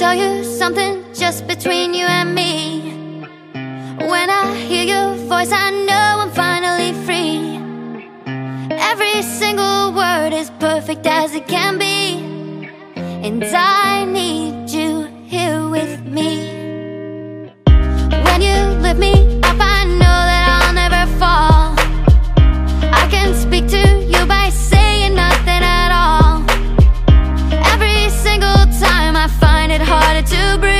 tell you something just between you and me. When I hear your voice, I know I'm finally free. Every single word is perfect as it can be. And I need you here with me. When you lift me, to breathe.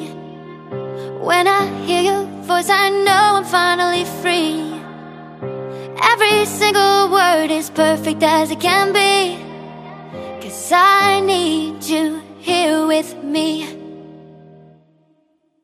When I hear your voice, I know I'm finally free. Every single word is perfect as it can be. Cause I need you here with me.